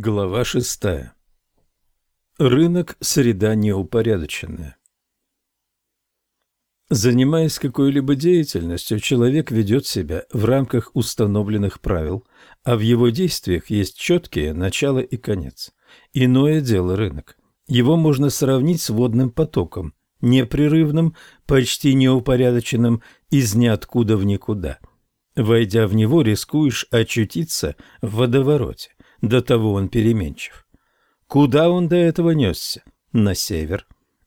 Глава шестая. Рынок – среда неупорядоченная. Занимаясь какой-либо деятельностью, человек ведет себя в рамках установленных правил, а в его действиях есть четкие начало и конец. Иное дело рынок. Его можно сравнить с водным потоком, непрерывным, почти неупорядоченным, из ниоткуда в никуда. Войдя в него, рискуешь очутиться в водовороте. До того он переменчив. Куда он до этого несся? На север.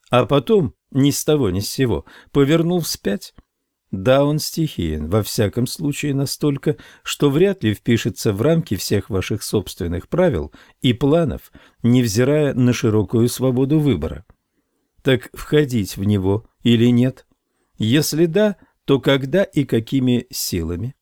А потом, ни с того ни с сего, повернул вспять. Да, он стихиен, во всяком случае настолько, что вряд ли впишется в рамки всех ваших собственных правил и планов, невзирая на широкую свободу выбора. Так входить в него или нет? Если да, то когда и какими силами?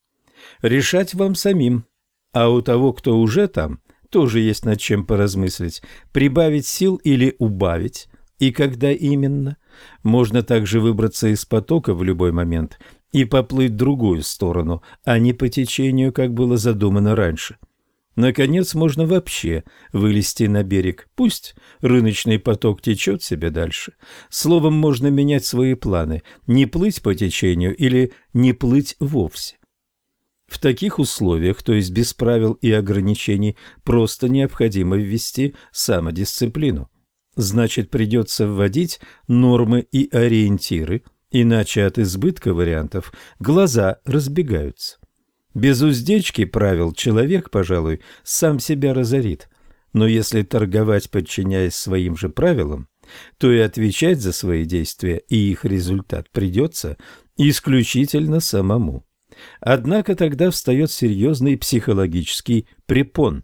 Решать вам самим, а у того, кто уже там, тоже есть над чем поразмыслить. Прибавить сил или убавить, и когда именно. Можно также выбраться из потока в любой момент и поплыть в другую сторону, а не по течению, как было задумано раньше. Наконец, можно вообще вылезти на берег. Пусть рыночный поток течет себе дальше. Словом, можно менять свои планы, не плыть по течению или не плыть вовсе. В таких условиях, то есть без правил и ограничений, просто необходимо ввести самодисциплину. Значит, придется вводить нормы и ориентиры, иначе от избытка вариантов глаза разбегаются. Без уздечки правил человек, пожалуй, сам себя разорит. Но если торговать, подчиняясь своим же правилам, то и отвечать за свои действия и их результат придется исключительно самому. Однако тогда встает серьезный психологический препон.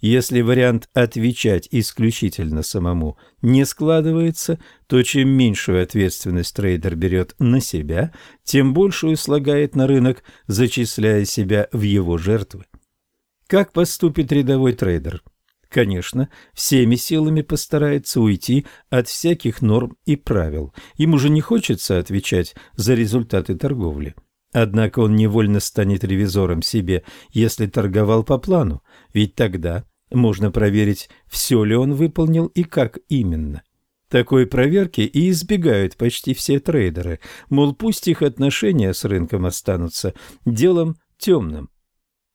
Если вариант отвечать исключительно самому не складывается, то чем меньшую ответственность трейдер берет на себя, тем большую слагает на рынок, зачисляя себя в его жертвы. Как поступит рядовой трейдер? Конечно, всеми силами постарается уйти от всяких норм и правил. Ему же не хочется отвечать за результаты торговли. Однако он невольно станет ревизором себе, если торговал по плану, ведь тогда можно проверить, все ли он выполнил и как именно. Такой проверки и избегают почти все трейдеры, мол, пусть их отношения с рынком останутся делом темным.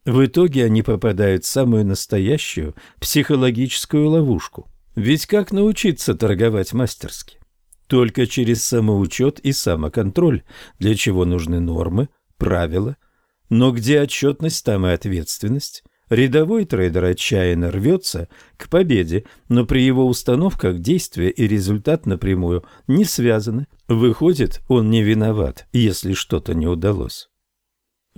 В итоге они попадают в самую настоящую психологическую ловушку. Ведь как научиться торговать мастерски? Только через самоучет и самоконтроль, для чего нужны нормы, правила. Но где отчетность, там и ответственность. Рядовой трейдер отчаянно рвется к победе, но при его установках действия и результат напрямую не связаны. Выходит, он не виноват, если что-то не удалось.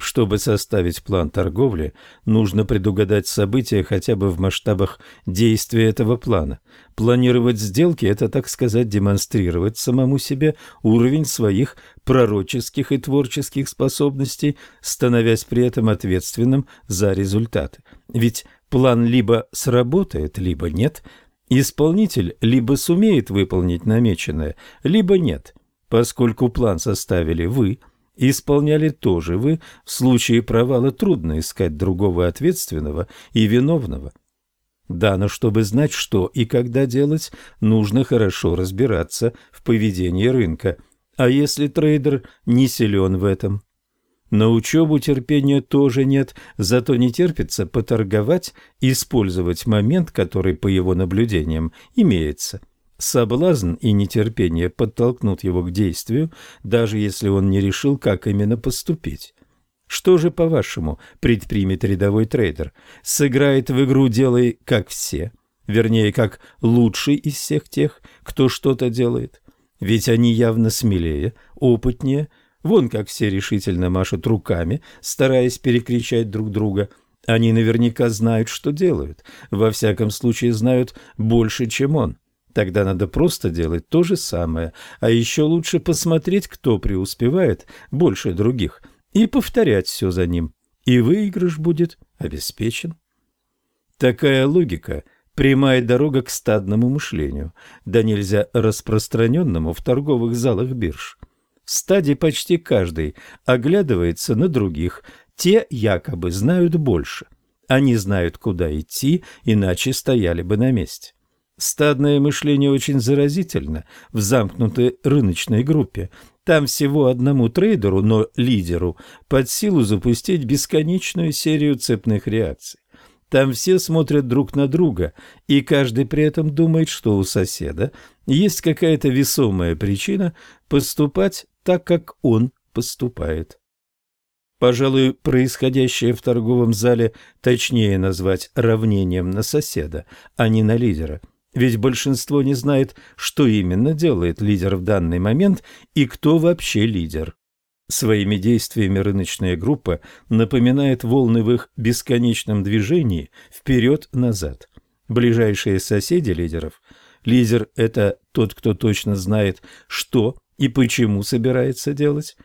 Чтобы составить план торговли, нужно предугадать события хотя бы в масштабах действия этого плана. Планировать сделки – это, так сказать, демонстрировать самому себе уровень своих пророческих и творческих способностей, становясь при этом ответственным за результаты. Ведь план либо сработает, либо нет. Исполнитель либо сумеет выполнить намеченное, либо нет. Поскольку план составили вы – исполняли тоже вы, в случае провала трудно искать другого ответственного и виновного. Да, но чтобы знать, что и когда делать, нужно хорошо разбираться в поведении рынка. А если трейдер не силен в этом? На учебу терпения тоже нет, зато не терпится поторговать, использовать момент, который, по его наблюдениям, имеется – Соблазн и нетерпение подтолкнут его к действию, даже если он не решил, как именно поступить. Что же, по-вашему, предпримет рядовой трейдер? Сыграет в игру «делай как все», вернее, как лучший из всех тех, кто что-то делает? Ведь они явно смелее, опытнее, вон как все решительно машут руками, стараясь перекричать друг друга – они наверняка знают, что делают. Во всяком случае, знают больше, чем он. Тогда надо просто делать то же самое, а еще лучше посмотреть, кто преуспевает больше других, и повторять все за ним, и выигрыш будет обеспечен. Такая логика – прямая дорога к стадному мышлению, да нельзя распространенному в торговых залах бирж. В стаде почти каждый оглядывается на других, те якобы знают больше – Они знают, куда идти, иначе стояли бы на месте. Стадное мышление очень заразительно в замкнутой рыночной группе. Там всего одному трейдеру, но лидеру, под силу запустить бесконечную серию цепных реакций. Там все смотрят друг на друга, и каждый при этом думает, что у соседа есть какая-то весомая причина поступать так, как он поступает. Пожалуй, происходящее в торговом зале точнее назвать равнением на соседа, а не на лидера – ведь большинство не знает, что именно делает лидер в данный момент и кто вообще лидер. Своими действиями рыночная группа напоминает волны в их бесконечном движении вперед-назад. Ближайшие соседи лидеров. Лидер – это тот, кто точно знает, что и почему собирается делать.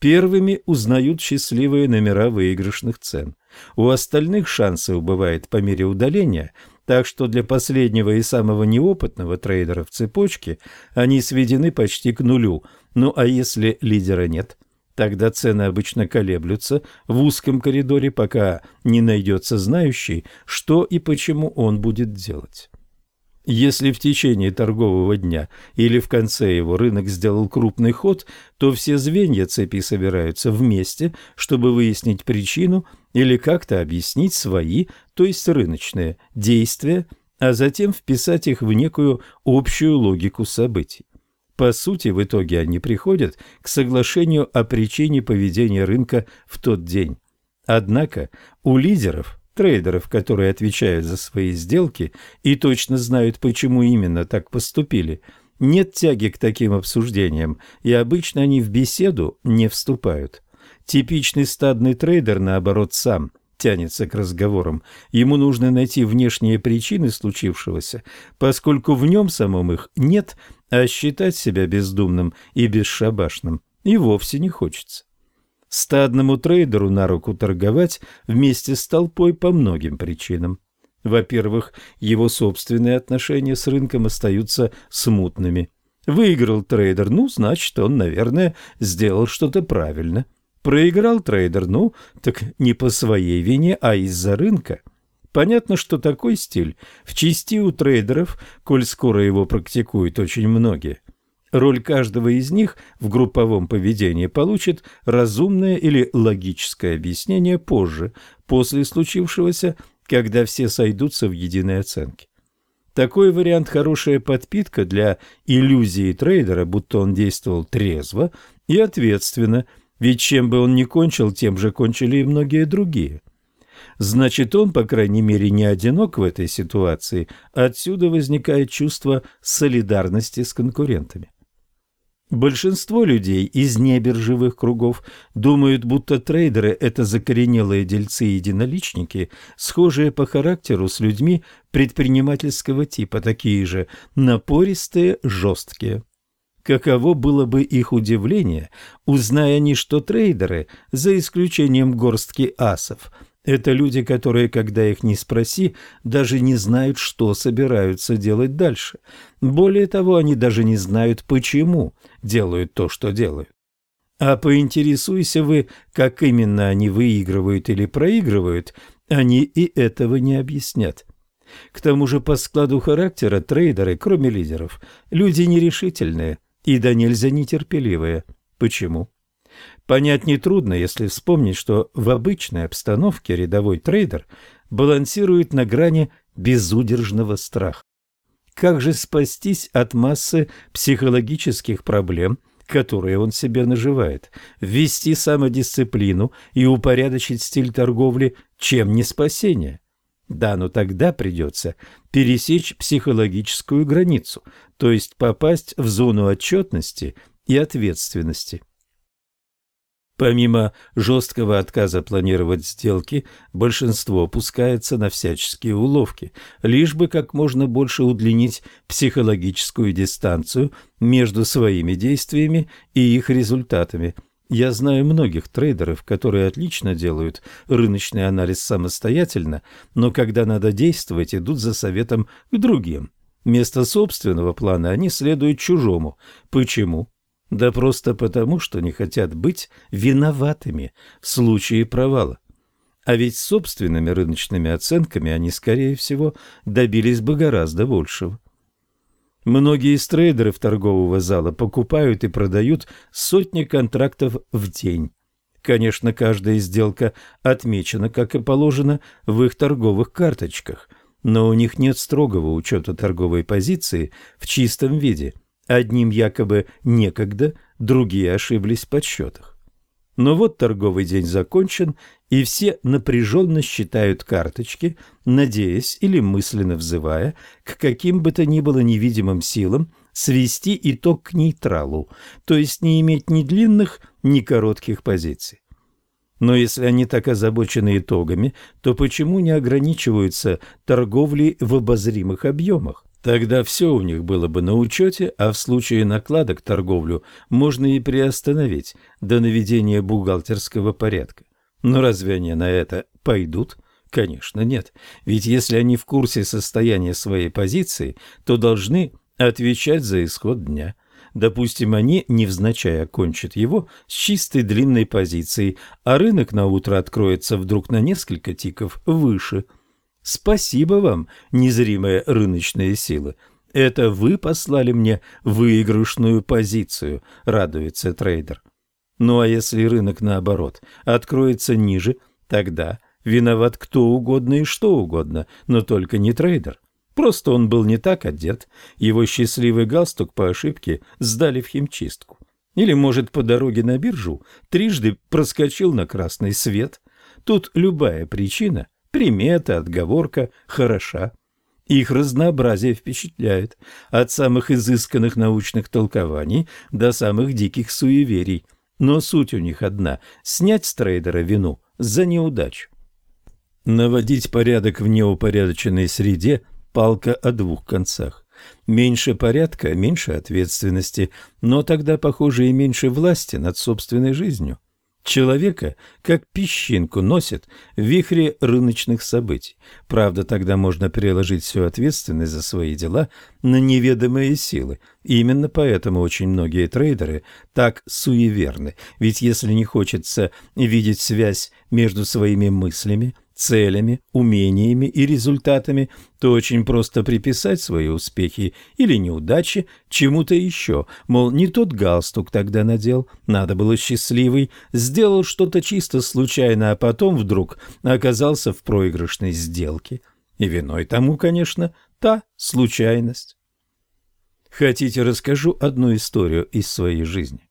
Первыми узнают счастливые номера выигрышных цен. У остальных шансы убывает по мере удаления – так что для последнего и самого неопытного трейдера в цепочке они сведены почти к нулю. Ну а если лидера нет, тогда цены обычно колеблются в узком коридоре, пока не найдется знающий, что и почему он будет делать. Если в течение торгового дня или в конце его рынок сделал крупный ход, то все звенья цепи собираются вместе, чтобы выяснить причину или как-то объяснить свои, то есть рыночные, действия, а затем вписать их в некую общую логику событий. По сути, в итоге они приходят к соглашению о причине поведения рынка в тот день. Однако у лидеров трейдеров, которые отвечают за свои сделки и точно знают, почему именно так поступили, нет тяги к таким обсуждениям, и обычно они в беседу не вступают. Типичный стадный трейдер, наоборот, сам тянется к разговорам. Ему нужно найти внешние причины случившегося, поскольку в нем самом их нет, а считать себя бездумным и бесшабашным и вовсе не хочется. Стадному трейдеру на руку торговать вместе с толпой по многим причинам. Во-первых, его собственные отношения с рынком остаются смутными. Выиграл трейдер, ну, значит, он, наверное, сделал что-то правильно. Проиграл трейдер, ну, так не по своей вине, а из-за рынка. Понятно, что такой стиль в чести у трейдеров, коль скоро его практикуют очень многие – Роль каждого из них в групповом поведении получит разумное или логическое объяснение позже, после случившегося, когда все сойдутся в единой оценке. Такой вариант – хорошая подпитка для иллюзии трейдера, будто он действовал трезво и ответственно, ведь чем бы он ни кончил, тем же кончили и многие другие. Значит, он, по крайней мере, не одинок в этой ситуации, отсюда возникает чувство солидарности с конкурентами. Большинство людей из небиржевых кругов думают, будто трейдеры – это закоренелые дельцы-единоличники, схожие по характеру с людьми предпринимательского типа, такие же напористые, жесткие. Каково было бы их удивление, узная они, что трейдеры, за исключением горстки асов – это люди, которые, когда их не спроси, даже не знают, что собираются делать дальше. Более того, они даже не знают, почему делают то, что делают. А поинтересуйся вы, как именно они выигрывают или проигрывают, они и этого не объяснят. К тому же по складу характера трейдеры, кроме лидеров, люди нерешительные и да нельзя нетерпеливые. Почему? Понять нетрудно, если вспомнить, что в обычной обстановке рядовой трейдер балансирует на грани безудержного страха. Как же спастись от массы психологических проблем, которые он себе наживает? Ввести самодисциплину и упорядочить стиль торговли, чем не спасение? Да, но тогда придется пересечь психологическую границу, то есть попасть в зону отчетности и ответственности. Помимо жесткого отказа планировать сделки, большинство опускается на всяческие уловки, лишь бы как можно больше удлинить психологическую дистанцию между своими действиями и их результатами. Я знаю многих трейдеров, которые отлично делают рыночный анализ самостоятельно, но когда надо действовать, идут за советом к другим. Вместо собственного плана они следуют чужому. Почему? Да просто потому, что не хотят быть виноватыми в случае провала. А ведь собственными рыночными оценками они, скорее всего, добились бы гораздо большего. Многие из трейдеров торгового зала покупают и продают сотни контрактов в день. Конечно, каждая сделка отмечена, как и положено, в их торговых карточках, но у них нет строгого учета торговой позиции в чистом виде. Одним якобы некогда, другие ошиблись в подсчетах. Но вот торговый день закончен, и все напряженно считают карточки, надеясь или мысленно взывая к каким бы то ни было невидимым силам свести итог к нейтралу, то есть не иметь ни длинных, ни коротких позиций. Но если они так озабочены итогами, то почему не ограничиваются торговлей в обозримых объемах? Тогда все у них было бы на учете, а в случае накладок торговлю можно и приостановить до наведения бухгалтерского порядка. Но разве они на это пойдут? Конечно, нет. Ведь если они в курсе состояния своей позиции, то должны отвечать за исход дня. Допустим, они невзначай окончат его с чистой длинной позицией, а рынок на утро откроется вдруг на несколько тиков выше – Спасибо вам, незримая рыночная сила. Это вы послали мне выигрышную позицию, радуется трейдер. Ну а если рынок наоборот откроется ниже, тогда виноват кто угодно и что угодно, но только не трейдер. Просто он был не так одет, его счастливый галстук по ошибке сдали в химчистку. Или, может, по дороге на биржу трижды проскочил на красный свет. Тут любая причина Примета, отговорка хороша. Их разнообразие впечатляет, от самых изысканных научных толкований до самых диких суеверий. Но суть у них одна – снять с трейдера вину за неудачу. Наводить порядок в неупорядоченной среде – палка о двух концах. Меньше порядка – меньше ответственности, но тогда, похоже, и меньше власти над собственной жизнью. Человека, как песчинку, носит в вихре рыночных событий. Правда, тогда можно переложить всю ответственность за свои дела на неведомые силы. И именно поэтому очень многие трейдеры так суеверны. Ведь если не хочется видеть связь между своими мыслями, целями, умениями и результатами, то очень просто приписать свои успехи или неудачи чему-то еще. Мол, не тот галстук тогда надел, надо было счастливый, сделал что-то чисто случайно, а потом вдруг оказался в проигрышной сделке. И виной тому, конечно, та случайность. Хотите, расскажу одну историю из своей жизни.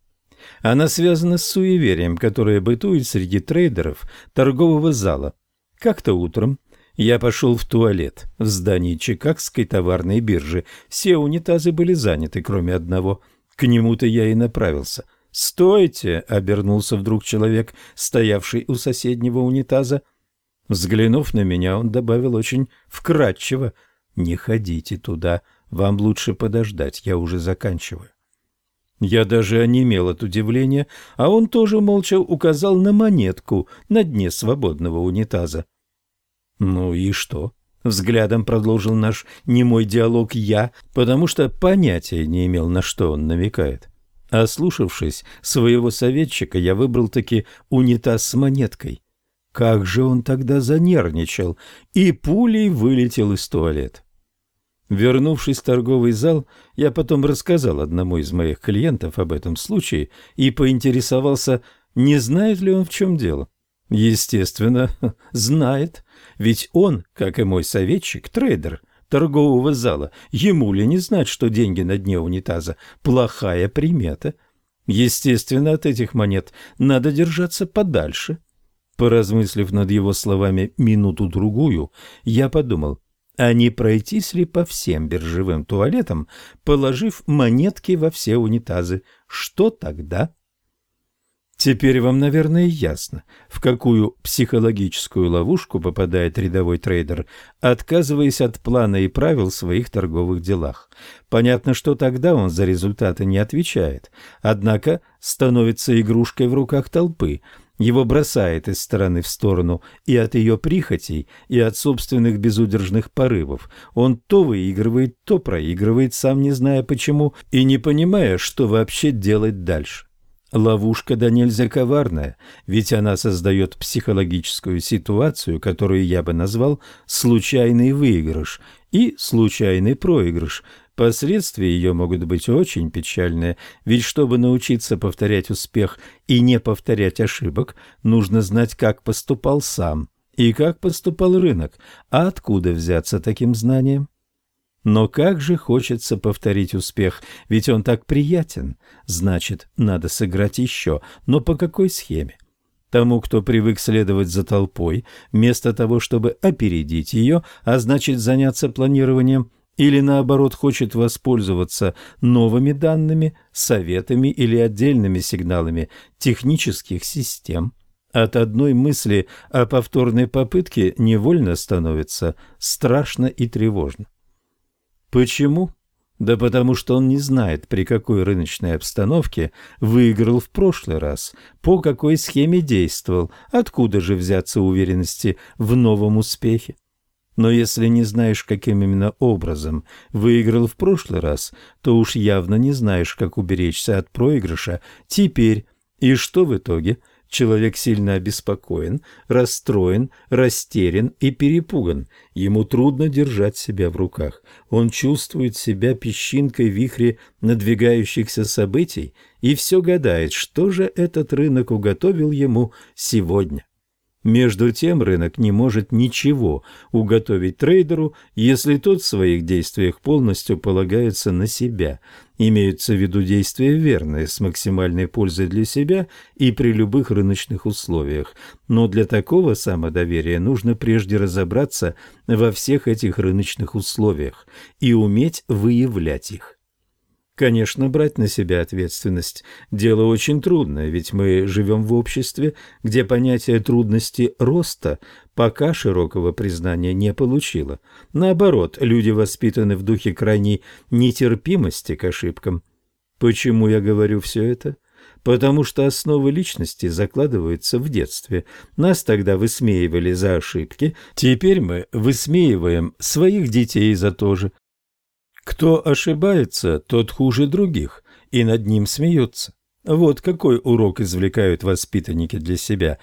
Она связана с суеверием, которое бытует среди трейдеров торгового зала – как-то утром я пошел в туалет в здании Чикагской товарной биржи. Все унитазы были заняты, кроме одного. К нему-то я и направился. «Стойте!» — обернулся вдруг человек, стоявший у соседнего унитаза. Взглянув на меня, он добавил очень вкратчиво. «Не ходите туда, вам лучше подождать, я уже заканчиваю». Я даже онемел от удивления, а он тоже молча указал на монетку на дне свободного унитаза. «Ну и что?» — взглядом продолжил наш немой диалог я, потому что понятия не имел, на что он намекает. Ослушавшись своего советчика, я выбрал таки унитаз с монеткой. Как же он тогда занервничал и пулей вылетел из туалета. Вернувшись в торговый зал, я потом рассказал одному из моих клиентов об этом случае и поинтересовался, не знает ли он в чем дело. Естественно, знает, ведь он, как и мой советчик, трейдер торгового зала, ему ли не знать, что деньги на дне унитаза – плохая примета. Естественно, от этих монет надо держаться подальше. Поразмыслив над его словами минуту-другую, я подумал – а не пройтись ли по всем биржевым туалетам, положив монетки во все унитазы? Что тогда? Теперь вам, наверное, ясно, в какую психологическую ловушку попадает рядовой трейдер, отказываясь от плана и правил в своих торговых делах. Понятно, что тогда он за результаты не отвечает, однако становится игрушкой в руках толпы – его бросает из стороны в сторону и от ее прихотей, и от собственных безудержных порывов. Он то выигрывает, то проигрывает, сам не зная почему, и не понимая, что вообще делать дальше. Ловушка да нельзя коварная, ведь она создает психологическую ситуацию, которую я бы назвал случайный выигрыш и случайный проигрыш. Последствия ее могут быть очень печальные, ведь чтобы научиться повторять успех и не повторять ошибок, нужно знать, как поступал сам и как поступал рынок, а откуда взяться таким знанием. Но как же хочется повторить успех, ведь он так приятен. Значит, надо сыграть еще, но по какой схеме? Тому, кто привык следовать за толпой, вместо того, чтобы опередить ее, а значит заняться планированием, или наоборот хочет воспользоваться новыми данными, советами или отдельными сигналами технических систем. От одной мысли о повторной попытке невольно становится страшно и тревожно. Почему? Да потому что он не знает, при какой рыночной обстановке выиграл в прошлый раз, по какой схеме действовал, откуда же взяться уверенности в новом успехе. Но если не знаешь, каким именно образом выиграл в прошлый раз, то уж явно не знаешь, как уберечься от проигрыша теперь. И что в итоге – Человек сильно обеспокоен, расстроен, растерян и перепуган. Ему трудно держать себя в руках. Он чувствует себя песчинкой вихре надвигающихся событий и все гадает, что же этот рынок уготовил ему сегодня. Между тем рынок не может ничего уготовить трейдеру, если тот в своих действиях полностью полагается на себя. Имеются в виду действия верные, с максимальной пользой для себя и при любых рыночных условиях. Но для такого самодоверия нужно прежде разобраться во всех этих рыночных условиях и уметь выявлять их. Конечно, брать на себя ответственность – дело очень трудное, ведь мы живем в обществе, где понятие трудности роста пока широкого признания не получило. Наоборот, люди воспитаны в духе крайней нетерпимости к ошибкам. Почему я говорю все это? Потому что основы личности закладываются в детстве. Нас тогда высмеивали за ошибки, теперь мы высмеиваем своих детей за то же. Кто ошибается, тот хуже других, и над ним смеются. Вот какой урок извлекают воспитанники для себя.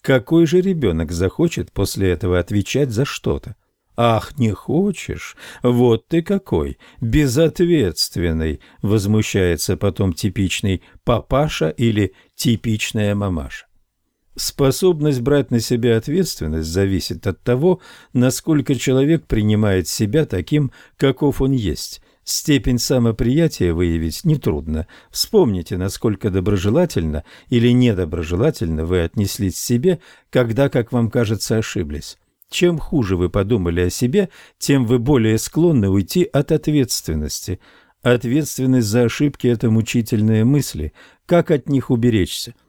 Какой же ребенок захочет после этого отвечать за что-то? «Ах, не хочешь? Вот ты какой! Безответственный!» — возмущается потом типичный папаша или типичная мамаша. Способность брать на себя ответственность зависит от того, насколько человек принимает себя таким, каков он есть. Степень самоприятия выявить нетрудно. Вспомните, насколько доброжелательно или недоброжелательно вы отнеслись к себе, когда, как вам кажется, ошиблись. Чем хуже вы подумали о себе, тем вы более склонны уйти от ответственности. Ответственность за ошибки – это мучительные мысли. Как от них уберечься –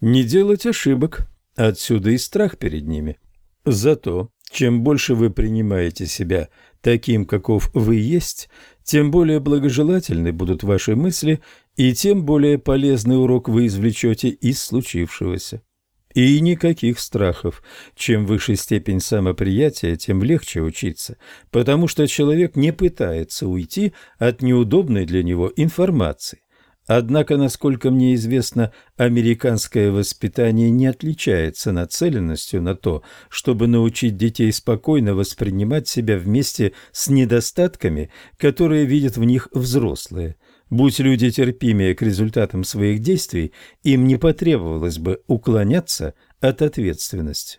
не делать ошибок, отсюда и страх перед ними. Зато, чем больше вы принимаете себя таким, каков вы есть, тем более благожелательны будут ваши мысли, и тем более полезный урок вы извлечете из случившегося. И никаких страхов. Чем выше степень самоприятия, тем легче учиться, потому что человек не пытается уйти от неудобной для него информации. Однако, насколько мне известно, американское воспитание не отличается нацеленностью на то, чтобы научить детей спокойно воспринимать себя вместе с недостатками, которые видят в них взрослые. Будь люди терпимее к результатам своих действий, им не потребовалось бы уклоняться от ответственности.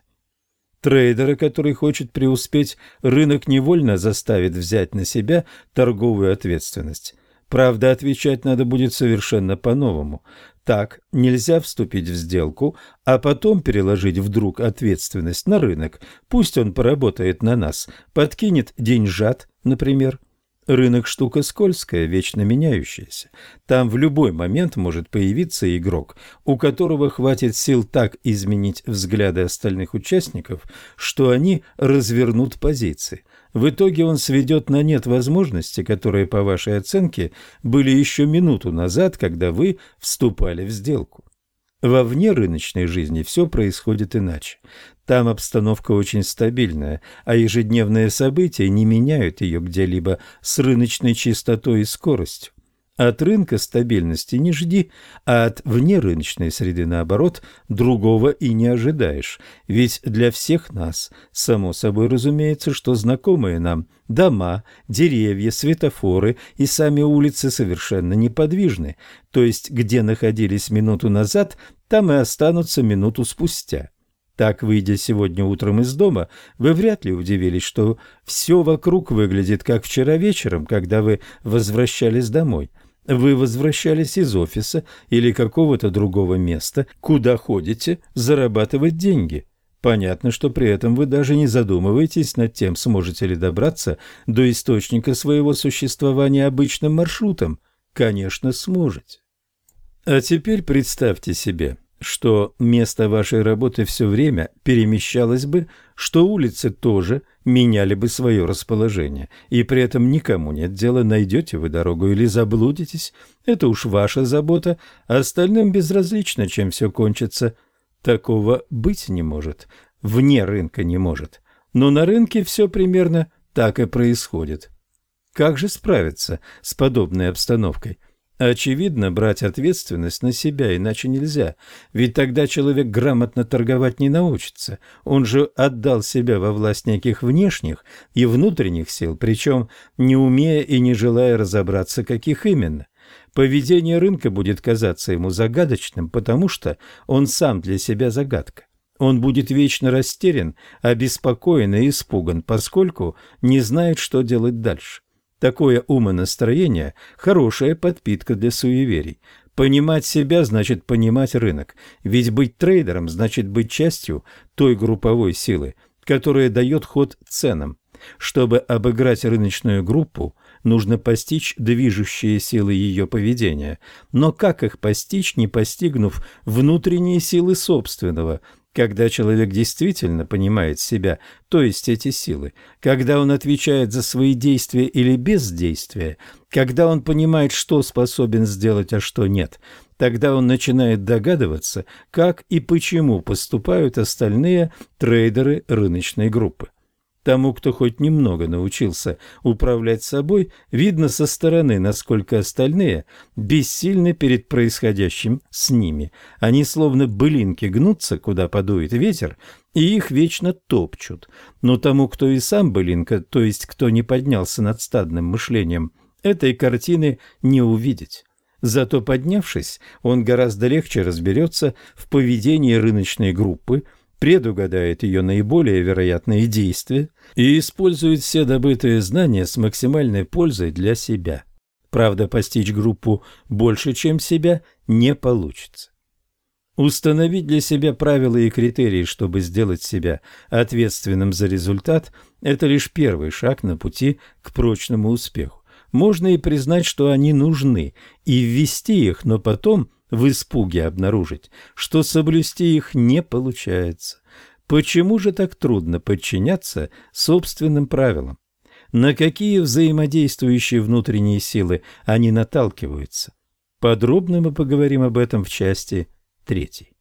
Трейдера, который хочет преуспеть, рынок невольно заставит взять на себя торговую ответственность. Правда, отвечать надо будет совершенно по-новому. Так нельзя вступить в сделку, а потом переложить вдруг ответственность на рынок. Пусть он поработает на нас, подкинет деньжат, например. Рынок штука скользкая, вечно меняющаяся. Там в любой момент может появиться игрок, у которого хватит сил так изменить взгляды остальных участников, что они развернут позиции. В итоге он сведет на нет возможности, которые, по вашей оценке, были еще минуту назад, когда вы вступали в сделку. Во внерыночной жизни все происходит иначе. Там обстановка очень стабильная, а ежедневные события не меняют ее где-либо с рыночной чистотой и скоростью. От рынка стабильности не жди, а от внерыночной среды, наоборот, другого и не ожидаешь. Ведь для всех нас, само собой разумеется, что знакомые нам дома, деревья, светофоры и сами улицы совершенно неподвижны, то есть где находились минуту назад, там и останутся минуту спустя. Так, выйдя сегодня утром из дома, вы вряд ли удивились, что все вокруг выглядит как вчера вечером, когда вы возвращались домой – вы возвращались из офиса или какого-то другого места, куда ходите зарабатывать деньги. Понятно, что при этом вы даже не задумываетесь над тем, сможете ли добраться до источника своего существования обычным маршрутом. Конечно, сможете. А теперь представьте себе, что место вашей работы все время перемещалось бы, что улицы тоже меняли бы свое расположение, и при этом никому нет дела, найдете вы дорогу или заблудитесь, это уж ваша забота, а остальным безразлично, чем все кончится. Такого быть не может, вне рынка не может, но на рынке все примерно так и происходит. Как же справиться с подобной обстановкой? Очевидно, брать ответственность на себя иначе нельзя, ведь тогда человек грамотно торговать не научится. Он же отдал себя во власть неких внешних и внутренних сил, причем не умея и не желая разобраться, каких именно. Поведение рынка будет казаться ему загадочным, потому что он сам для себя загадка. Он будет вечно растерян, обеспокоен и испуган, поскольку не знает, что делать дальше. Такое умонастроение – хорошая подпитка для суеверий. Понимать себя значит понимать рынок, ведь быть трейдером значит быть частью той групповой силы, которая дает ход ценам. Чтобы обыграть рыночную группу, нужно постичь движущие силы ее поведения. Но как их постичь, не постигнув внутренние силы собственного, когда человек действительно понимает себя, то есть эти силы, когда он отвечает за свои действия или бездействия, когда он понимает, что способен сделать, а что нет, тогда он начинает догадываться, как и почему поступают остальные трейдеры рыночной группы. Тому, кто хоть немного научился управлять собой, видно со стороны, насколько остальные бессильны перед происходящим с ними. Они словно былинки гнутся, куда подует ветер, и их вечно топчут. Но тому, кто и сам былинка, то есть кто не поднялся над стадным мышлением, этой картины не увидеть. Зато поднявшись, он гораздо легче разберется в поведении рыночной группы, предугадает ее наиболее вероятные действия и использует все добытые знания с максимальной пользой для себя. Правда, постичь группу больше, чем себя, не получится. Установить для себя правила и критерии, чтобы сделать себя ответственным за результат, это лишь первый шаг на пути к прочному успеху. Можно и признать, что они нужны, и ввести их, но потом в испуге обнаружить, что соблюсти их не получается. Почему же так трудно подчиняться собственным правилам? На какие взаимодействующие внутренние силы они наталкиваются? Подробно мы поговорим об этом в части третьей.